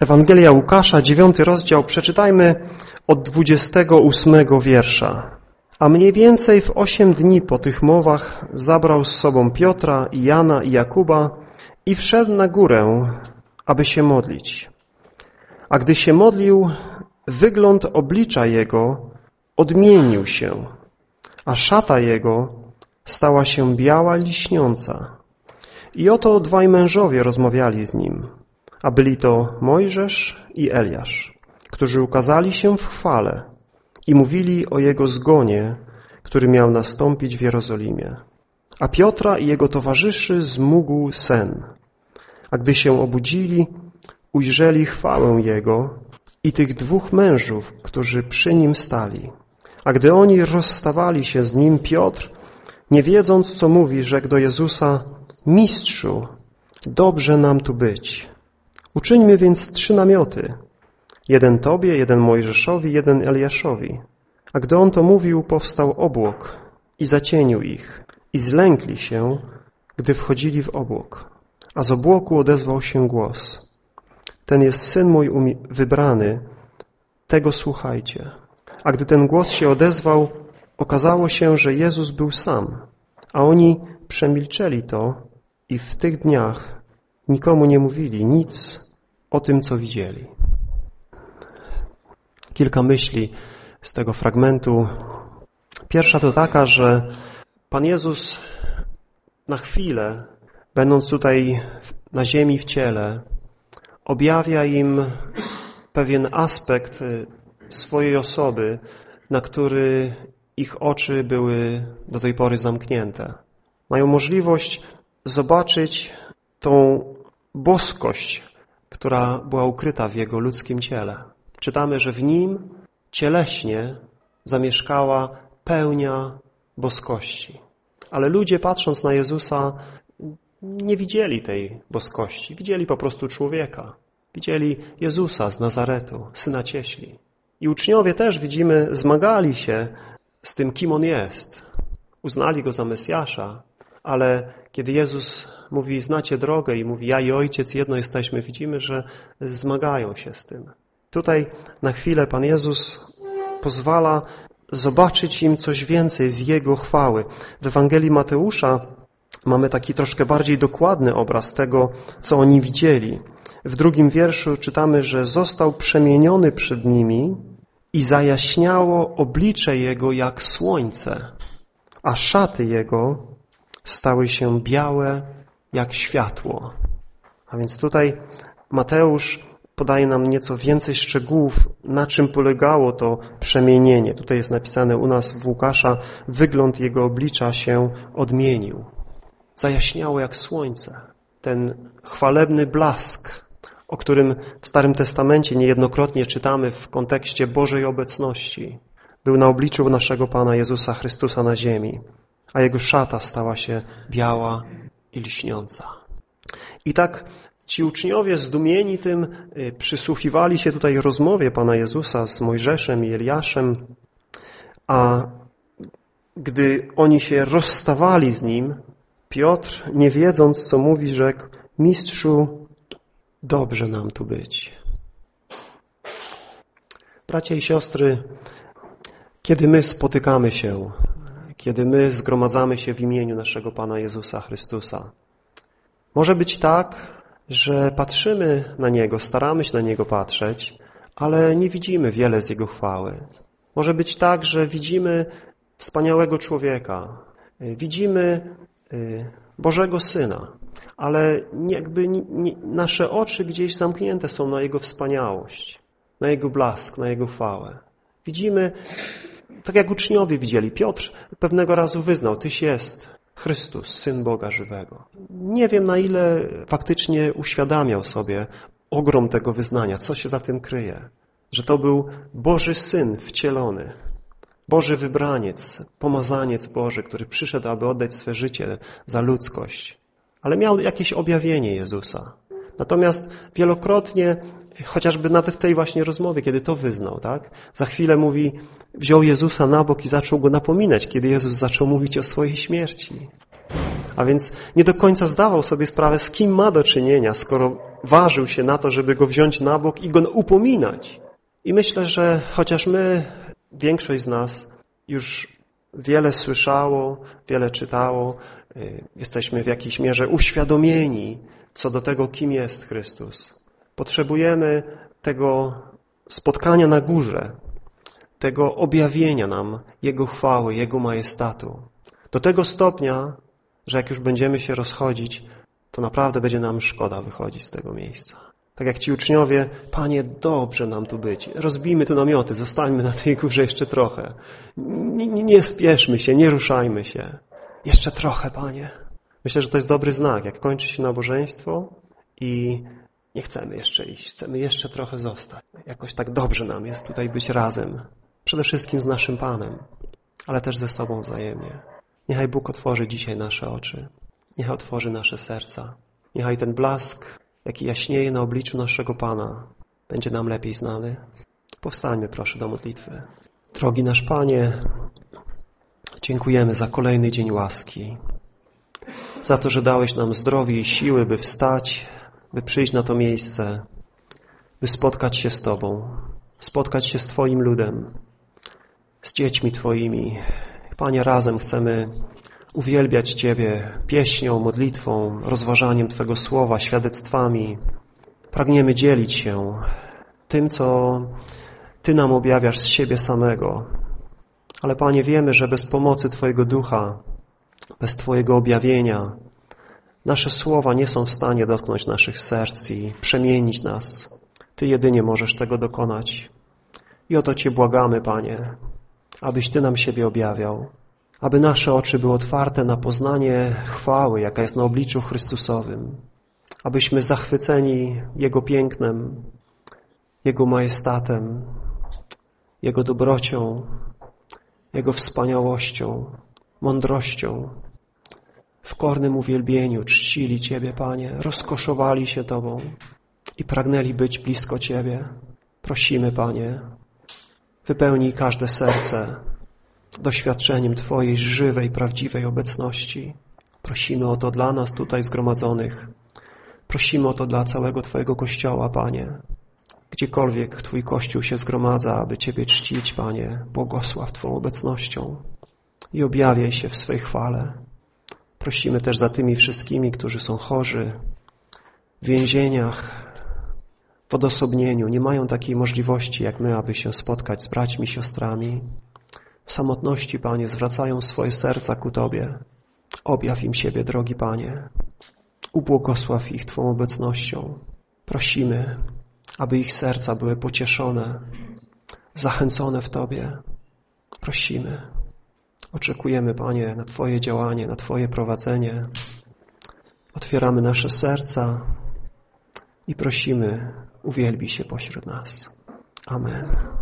Ewangelia Łukasza, dziewiąty rozdział, przeczytajmy od 28 wiersza. A mniej więcej w osiem dni po tych mowach zabrał z sobą Piotra i Jana i Jakuba i wszedł na górę, aby się modlić. A gdy się modlił, wygląd oblicza jego odmienił się, a szata jego stała się biała, liśniąca. I oto dwaj mężowie rozmawiali z nim, a byli to Mojżesz i Eliasz, którzy ukazali się w chwale i mówili o jego zgonie, który miał nastąpić w Jerozolimie. A Piotra i jego towarzyszy zmógł sen. A gdy się obudzili, ujrzeli chwałę jego i tych dwóch mężów, którzy przy nim stali. A gdy oni rozstawali się z nim, Piotr, nie wiedząc, co mówi, rzekł do Jezusa, Mistrzu, dobrze nam tu być. Uczyńmy więc trzy namioty. Jeden Tobie, jeden Mojżeszowi, jeden Eliaszowi. A gdy on to mówił, powstał obłok i zacienił ich i zlękli się, gdy wchodzili w obłok. A z obłoku odezwał się głos. Ten jest Syn mój wybrany, tego słuchajcie. A gdy ten głos się odezwał, okazało się, że Jezus był sam, a oni przemilczeli to i w tych dniach nikomu nie mówili nic o tym, co widzieli. Kilka myśli z tego fragmentu. Pierwsza to taka, że Pan Jezus na chwilę, będąc tutaj na ziemi w ciele, objawia im pewien aspekt y, swojej osoby, na który ich oczy były do tej pory zamknięte. Mają możliwość zobaczyć tą boskość, która była ukryta w Jego ludzkim ciele. Czytamy, że w Nim cieleśnie zamieszkała pełnia boskości. Ale ludzie patrząc na Jezusa nie widzieli tej boskości. Widzieli po prostu człowieka. Widzieli Jezusa z Nazaretu, syna cieśli. I uczniowie też, widzimy, zmagali się z tym, kim On jest. Uznali Go za Mesjasza, ale kiedy Jezus mówi, znacie drogę i mówi, ja i Ojciec jedno jesteśmy, widzimy, że zmagają się z tym. Tutaj na chwilę Pan Jezus pozwala zobaczyć im coś więcej z Jego chwały. W Ewangelii Mateusza mamy taki troszkę bardziej dokładny obraz tego, co oni widzieli. W drugim wierszu czytamy, że został przemieniony przed nimi i zajaśniało oblicze Jego jak słońce, a szaty Jego stały się białe jak światło. A więc tutaj Mateusz podaje nam nieco więcej szczegółów, na czym polegało to przemienienie. Tutaj jest napisane u nas w Łukasza, wygląd jego oblicza się odmienił. Zajaśniało jak słońce. Ten chwalebny blask, o którym w Starym Testamencie niejednokrotnie czytamy w kontekście Bożej obecności, był na obliczu naszego Pana Jezusa Chrystusa na ziemi, a Jego szata stała się biała i liśniąca. I tak ci uczniowie zdumieni tym y, przysłuchiwali się tutaj rozmowie Pana Jezusa z Mojżeszem i Eliaszem, a gdy oni się rozstawali z Nim, Piotr, nie wiedząc, co mówi, rzekł, mistrzu, dobrze nam tu być. Bracia i siostry, kiedy my spotykamy się kiedy my zgromadzamy się w imieniu naszego Pana Jezusa Chrystusa. Może być tak, że patrzymy na Niego, staramy się na Niego patrzeć, ale nie widzimy wiele z Jego chwały. Może być tak, że widzimy wspaniałego człowieka, widzimy y, Bożego Syna, ale jakby nasze oczy gdzieś zamknięte są na Jego wspaniałość, na Jego blask, na Jego chwałę. Widzimy tak jak uczniowie widzieli, Piotr pewnego razu wyznał, Tyś jest Chrystus, Syn Boga żywego. Nie wiem, na ile faktycznie uświadamiał sobie ogrom tego wyznania, co się za tym kryje. Że to był Boży Syn wcielony, Boży wybraniec, pomazaniec Boży, który przyszedł, aby oddać swe życie za ludzkość. Ale miał jakieś objawienie Jezusa. Natomiast wielokrotnie chociażby nawet w tej właśnie rozmowie, kiedy to wyznał, tak? Za chwilę mówi, wziął Jezusa na bok i zaczął go napominać, kiedy Jezus zaczął mówić o swojej śmierci. A więc nie do końca zdawał sobie sprawę, z kim ma do czynienia, skoro ważył się na to, żeby go wziąć na bok i go upominać. I myślę, że chociaż my, większość z nas już wiele słyszało, wiele czytało, y, jesteśmy w jakiejś mierze uświadomieni co do tego, kim jest Chrystus. Potrzebujemy tego spotkania na górze, tego objawienia nam Jego chwały, Jego majestatu. Do tego stopnia, że jak już będziemy się rozchodzić, to naprawdę będzie nam szkoda wychodzić z tego miejsca. Tak jak ci uczniowie, Panie, dobrze nam tu być. Rozbijmy tu namioty, zostańmy na tej górze jeszcze trochę. Nie, spieszmy się, nie ruszajmy się. Jeszcze trochę, Panie. Myślę, że to jest dobry znak, jak kończy się nabożeństwo i nie chcemy jeszcze iść, chcemy jeszcze trochę zostać. Jakoś tak dobrze nam jest tutaj być razem. Przede wszystkim z naszym Panem, ale też ze sobą wzajemnie. Niechaj Bóg otworzy dzisiaj nasze oczy. Niechaj otworzy nasze serca. Niechaj ten blask, jaki jaśnieje na obliczu naszego Pana, będzie nam lepiej znany. Powstańmy proszę do modlitwy. Drogi nasz Panie, dziękujemy za kolejny dzień łaski. Za to, że dałeś nam zdrowie i siły, by wstać, by przyjść na to miejsce, by spotkać się z Tobą, spotkać się z Twoim ludem, z dziećmi Twoimi. Panie, razem chcemy uwielbiać Ciebie pieśnią, modlitwą, rozważaniem Twego słowa, świadectwami. Pragniemy dzielić się tym, co Ty nam objawiasz z siebie samego. Ale Panie, wiemy, że bez pomocy Twojego ducha, bez Twojego objawienia, nasze słowa nie są w stanie dotknąć naszych serc i przemienić nas. Ty jedynie możesz tego dokonać. I o to Cię błagamy, Panie, abyś Ty nam siebie objawiał, aby nasze oczy były otwarte na poznanie chwały, jaka jest na obliczu Chrystusowym, abyśmy zachwyceni Jego pięknem, Jego majestatem, Jego dobrocią, Jego wspaniałością, mądrością, w kornym uwielbieniu czcili Ciebie, Panie, rozkoszowali się Tobą i pragnęli być blisko Ciebie. Prosimy, Panie, wypełnij każde serce doświadczeniem Twojej żywej, prawdziwej obecności. Prosimy o to dla nas tutaj zgromadzonych. Prosimy o to dla całego Twojego Kościoła, Panie. Gdziekolwiek Twój Kościół się zgromadza, aby Ciebie czcić, Panie, błogosław Twą obecnością i objawiaj się w swej chwale. Prosimy też za tymi wszystkimi, którzy są chorzy, w więzieniach, w odosobnieniu, nie mają takiej możliwości jak my, aby się spotkać z braćmi, siostrami. W samotności, Panie, zwracają swoje serca ku Tobie. Objaw im siebie, drogi Panie. Ubłogosław ich Twą obecnością. Prosimy, aby ich serca były pocieszone, zachęcone w Tobie. Prosimy. Oczekujemy, Panie, na Twoje działanie, na Twoje prowadzenie. Otwieramy nasze serca i prosimy, uwielbi się pośród nas. Amen.